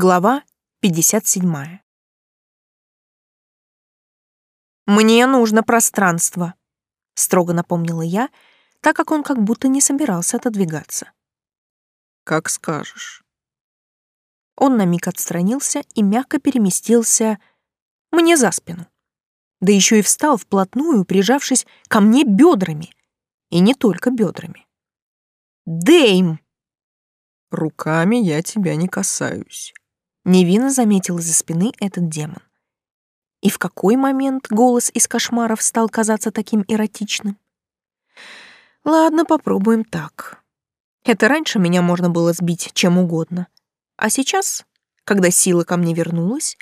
Глава 57. «Мне нужно пространство», — строго напомнила я, так как он как будто не собирался отодвигаться. «Как скажешь». Он на миг отстранился и мягко переместился мне за спину. Да еще и встал вплотную, прижавшись ко мне бедрами. И не только бедрами. «Дэйм!» «Руками я тебя не касаюсь», — невинно заметил за спины этот демон. И в какой момент голос из кошмаров стал казаться таким эротичным? Ладно, попробуем так. Это раньше меня можно было сбить чем угодно. А сейчас, когда сила ко мне вернулась,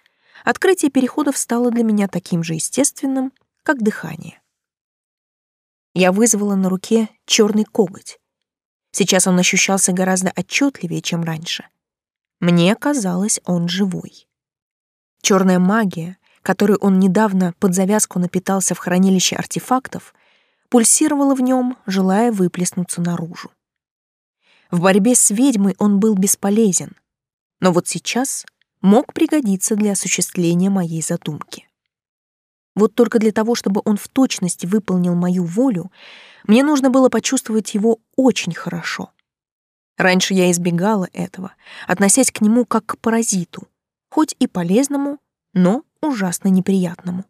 открытие переходов стало для меня таким же естественным, как дыхание. Я вызвала на руке черный коготь, Сейчас он ощущался гораздо отчетливее, чем раньше. Мне казалось, он живой. Черная магия, которой он недавно под завязку напитался в хранилище артефактов, пульсировала в нем, желая выплеснуться наружу. В борьбе с ведьмой он был бесполезен, но вот сейчас мог пригодиться для осуществления моей задумки. Вот только для того, чтобы он в точности выполнил мою волю, мне нужно было почувствовать его очень хорошо. Раньше я избегала этого, относясь к нему как к паразиту, хоть и полезному, но ужасно неприятному.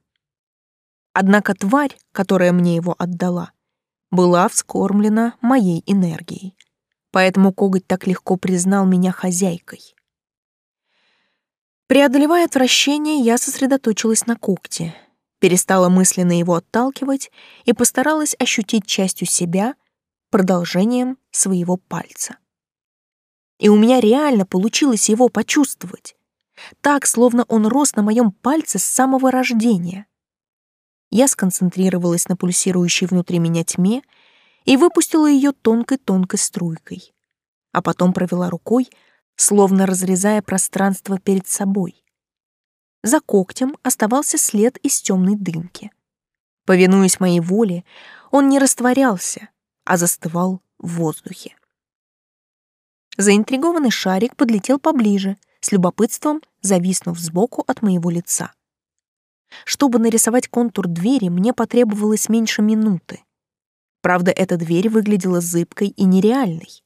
Однако тварь, которая мне его отдала, была вскормлена моей энергией, поэтому коготь так легко признал меня хозяйкой. Преодолевая отвращение, я сосредоточилась на когте — перестала мысленно его отталкивать и постаралась ощутить частью себя продолжением своего пальца. И у меня реально получилось его почувствовать. Так, словно он рос на моем пальце с самого рождения. Я сконцентрировалась на пульсирующей внутри меня тьме и выпустила ее тонкой-тонкой струйкой, а потом провела рукой, словно разрезая пространство перед собой. За когтем оставался след из темной дымки. Повинуясь моей воле, он не растворялся, а застывал в воздухе. Заинтригованный шарик подлетел поближе, с любопытством зависнув сбоку от моего лица. Чтобы нарисовать контур двери, мне потребовалось меньше минуты. Правда, эта дверь выглядела зыбкой и нереальной.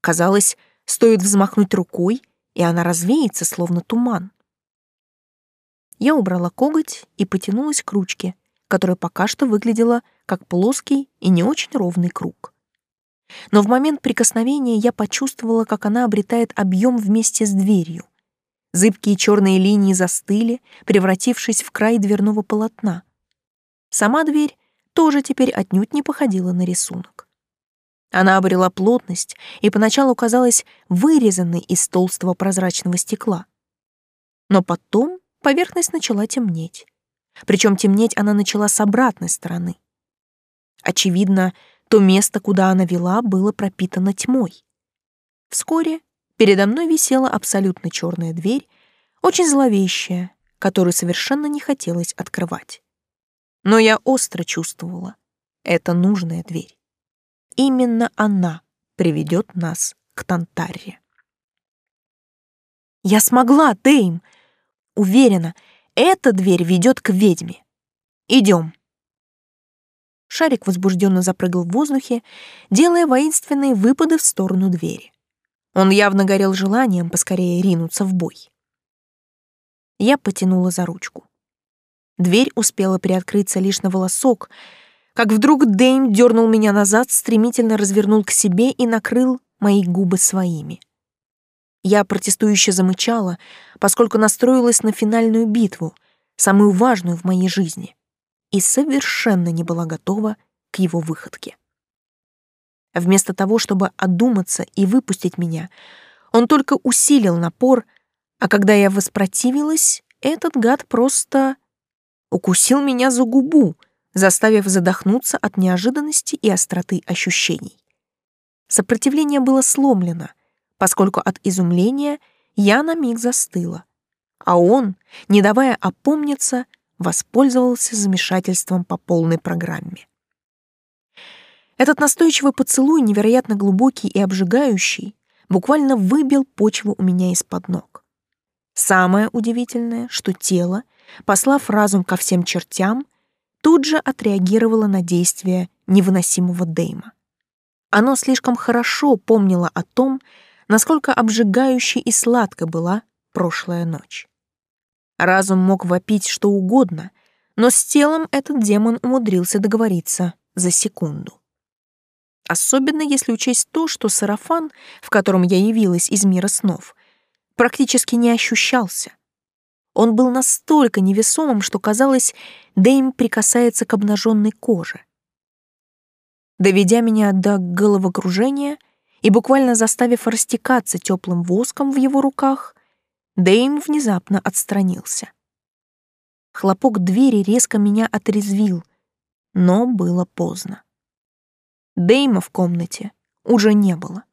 Казалось, стоит взмахнуть рукой, и она развеется, словно туман. Я убрала коготь и потянулась к ручке, которая пока что выглядела как плоский и не очень ровный круг. Но в момент прикосновения я почувствовала, как она обретает объем вместе с дверью. Зыбкие черные линии застыли, превратившись в край дверного полотна. Сама дверь тоже теперь отнюдь не походила на рисунок. Она обрела плотность и поначалу казалась вырезанной из толстого прозрачного стекла. Но потом поверхность начала темнеть. Причем темнеть она начала с обратной стороны. Очевидно, то место, куда она вела, было пропитано тьмой. Вскоре передо мной висела абсолютно черная дверь, очень зловещая, которую совершенно не хотелось открывать. Но я остро чувствовала, это нужная дверь. Именно она приведет нас к Тантарре. «Я смогла, Тейм!» Уверена, эта дверь ведет к ведьме. Идем. Шарик возбужденно запрыгал в воздухе, делая воинственные выпады в сторону двери. Он явно горел желанием поскорее ринуться в бой. Я потянула за ручку. Дверь успела приоткрыться лишь на волосок, как вдруг Дэйм дернул меня назад, стремительно развернул к себе и накрыл мои губы своими. Я протестующе замычала, поскольку настроилась на финальную битву, самую важную в моей жизни, и совершенно не была готова к его выходке. Вместо того, чтобы одуматься и выпустить меня, он только усилил напор, а когда я воспротивилась, этот гад просто укусил меня за губу, заставив задохнуться от неожиданности и остроты ощущений. Сопротивление было сломлено — поскольку от изумления я на миг застыла, а он, не давая опомниться, воспользовался замешательством по полной программе. Этот настойчивый поцелуй, невероятно глубокий и обжигающий, буквально выбил почву у меня из-под ног. Самое удивительное, что тело, послав разум ко всем чертям, тут же отреагировало на действия невыносимого Дейма. Оно слишком хорошо помнило о том, насколько обжигающей и сладко была прошлая ночь. Разум мог вопить что угодно, но с телом этот демон умудрился договориться за секунду. Особенно если учесть то, что сарафан, в котором я явилась из мира снов, практически не ощущался. Он был настолько невесомым, что казалось, Дэйм прикасается к обнаженной коже. Доведя меня до головокружения и буквально заставив растекаться теплым воском в его руках, Дэйм внезапно отстранился. Хлопок двери резко меня отрезвил, но было поздно. Дэйма в комнате уже не было.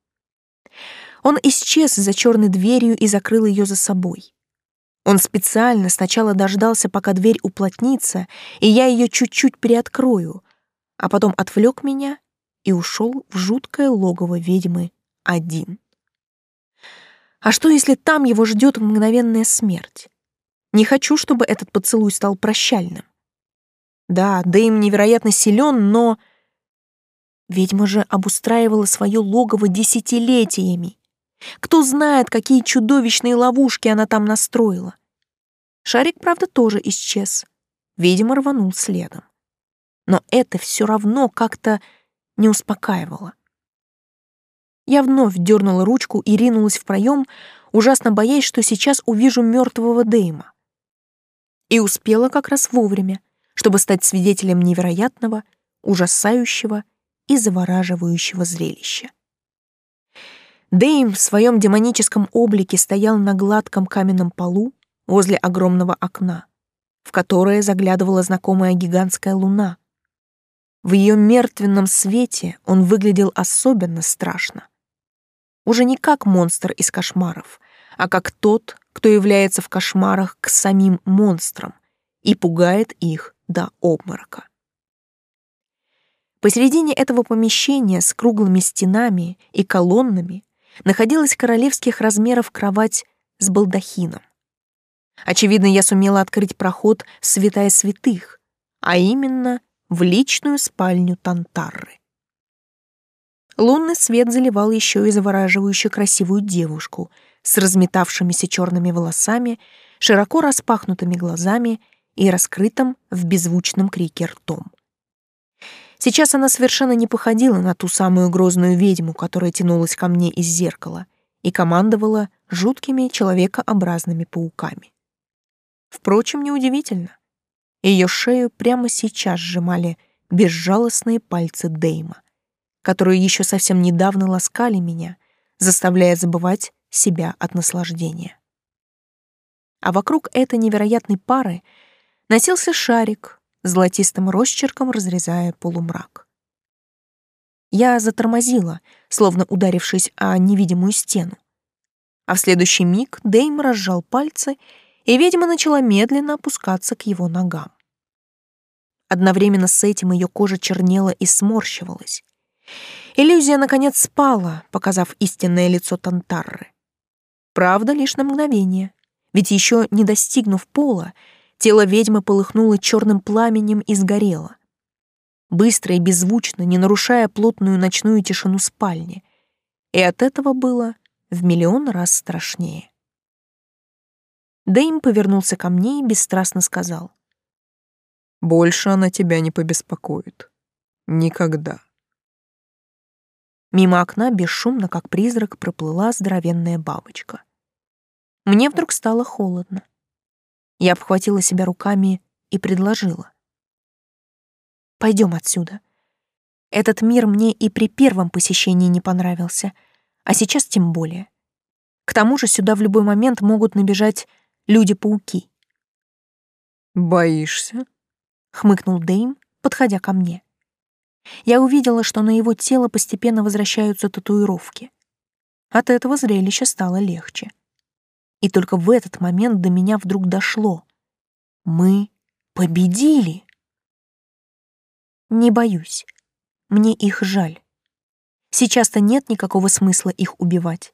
Он исчез за черной дверью и закрыл ее за собой. Он специально сначала дождался, пока дверь уплотнится, и я ее чуть-чуть приоткрою, а потом отвлек меня и ушел в жуткое логово ведьмы один. А что, если там его ждет мгновенная смерть? Не хочу, чтобы этот поцелуй стал прощальным. Да, Дэйм невероятно силен, но... Ведьма же обустраивала свое логово десятилетиями. Кто знает, какие чудовищные ловушки она там настроила. Шарик, правда, тоже исчез. Видимо, рванул следом. Но это все равно как-то не успокаивало. Я вновь дернула ручку и ринулась в проем, ужасно боясь, что сейчас увижу мертвого Дейма. И успела как раз вовремя, чтобы стать свидетелем невероятного, ужасающего и завораживающего зрелища. Дейм в своем демоническом облике стоял на гладком каменном полу возле огромного окна, в которое заглядывала знакомая гигантская луна. В ее мертвенном свете он выглядел особенно страшно уже не как монстр из кошмаров, а как тот, кто является в кошмарах к самим монстрам и пугает их до обморока. Посередине этого помещения с круглыми стенами и колоннами находилась королевских размеров кровать с балдахином. Очевидно, я сумела открыть проход в святая святых, а именно в личную спальню Тантарры. Лунный свет заливал еще и завораживающую красивую девушку с разметавшимися черными волосами, широко распахнутыми глазами и раскрытым в беззвучном крике ртом. Сейчас она совершенно не походила на ту самую грозную ведьму, которая тянулась ко мне из зеркала и командовала жуткими человекообразными пауками. Впрочем, неудивительно. Ее шею прямо сейчас сжимали безжалостные пальцы Дейма которые еще совсем недавно ласкали меня, заставляя забывать себя от наслаждения. А вокруг этой невероятной пары носился шарик, золотистым росчерком разрезая полумрак. Я затормозила, словно ударившись о невидимую стену. А в следующий миг Дейм разжал пальцы, и ведьма начала медленно опускаться к его ногам. Одновременно с этим ее кожа чернела и сморщивалась. Иллюзия, наконец, спала, показав истинное лицо Тантарры. Правда, лишь на мгновение, ведь еще не достигнув пола, тело ведьмы полыхнуло черным пламенем и сгорело. Быстро и беззвучно, не нарушая плотную ночную тишину спальни. И от этого было в миллион раз страшнее. Дэйм повернулся ко мне и бесстрастно сказал. «Больше она тебя не побеспокоит. Никогда». Мимо окна бесшумно, как призрак, проплыла здоровенная бабочка. Мне вдруг стало холодно. Я обхватила себя руками и предложила. «Пойдем отсюда. Этот мир мне и при первом посещении не понравился, а сейчас тем более. К тому же сюда в любой момент могут набежать люди-пауки». «Боишься?» — хмыкнул Дейм, подходя ко мне я увидела, что на его тело постепенно возвращаются татуировки. От этого зрелища стало легче. И только в этот момент до меня вдруг дошло. Мы победили. Не боюсь. Мне их жаль. Сейчас-то нет никакого смысла их убивать.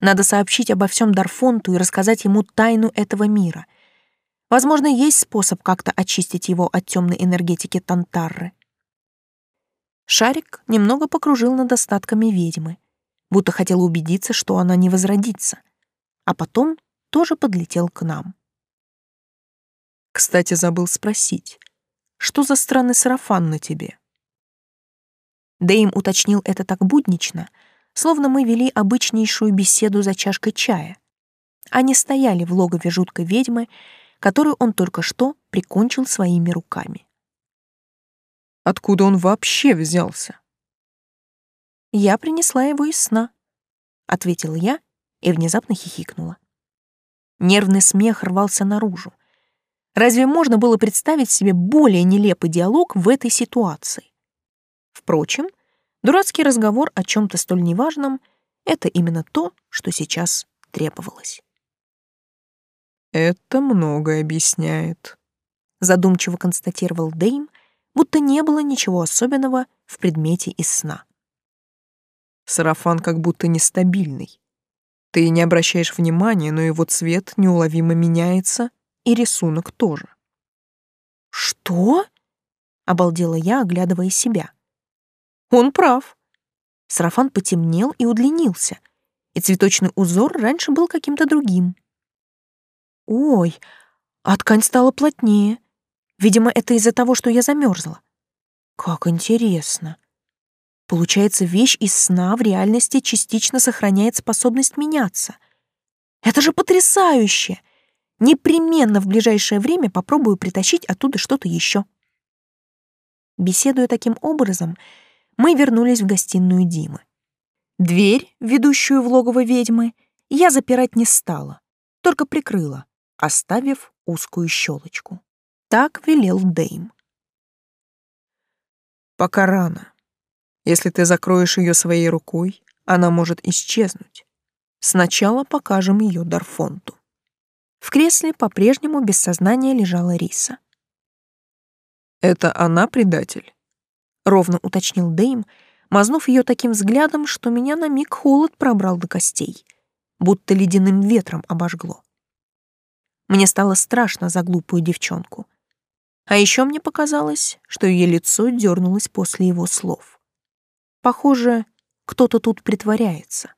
Надо сообщить обо всем Дарфонту и рассказать ему тайну этого мира. Возможно, есть способ как-то очистить его от темной энергетики Тантарры. Шарик немного покружил над остатками ведьмы, будто хотел убедиться, что она не возродится, а потом тоже подлетел к нам. Кстати, забыл спросить, что за странный сарафан на тебе? Дэйм уточнил это так буднично, словно мы вели обычнейшую беседу за чашкой чая. Они стояли в логове жуткой ведьмы, которую он только что прикончил своими руками. Откуда он вообще взялся? Я принесла его из сна, ответила я и внезапно хихикнула. Нервный смех рвался наружу. Разве можно было представить себе более нелепый диалог в этой ситуации? Впрочем, дурацкий разговор о чем то столь неважном — это именно то, что сейчас требовалось. «Это многое объясняет», — задумчиво констатировал Дейм, будто не было ничего особенного в предмете из сна. Сарафан как будто нестабильный. Ты не обращаешь внимания, но его цвет неуловимо меняется, и рисунок тоже. «Что?» — обалдела я, оглядывая себя. Он прав. Сарафан потемнел и удлинился, и цветочный узор раньше был каким-то другим. Ой, а ткань стала плотнее. Видимо, это из-за того, что я замерзла. Как интересно. Получается, вещь из сна в реальности частично сохраняет способность меняться. Это же потрясающе! Непременно в ближайшее время попробую притащить оттуда что-то еще. Беседуя таким образом, мы вернулись в гостиную Димы. Дверь, ведущую в логово ведьмы, я запирать не стала, только прикрыла, оставив узкую щелочку. Так велел Дейм. Пока рано. Если ты закроешь ее своей рукой, она может исчезнуть. Сначала покажем ее Дарфонту. В кресле по-прежнему без сознания лежала Риса. «Это она предатель?» — ровно уточнил Дейм, мазнув ее таким взглядом, что меня на миг холод пробрал до костей, будто ледяным ветром обожгло. Мне стало страшно за глупую девчонку. А еще мне показалось, что ее лицо дернулось после его слов. Похоже, кто-то тут притворяется.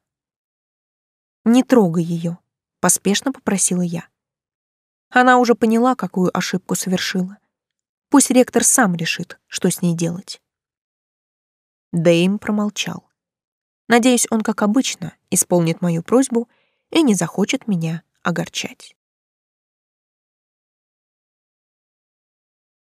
«Не трогай ее», — поспешно попросила я. Она уже поняла, какую ошибку совершила. Пусть ректор сам решит, что с ней делать. Дэйм промолчал. Надеюсь, он, как обычно, исполнит мою просьбу и не захочет меня огорчать.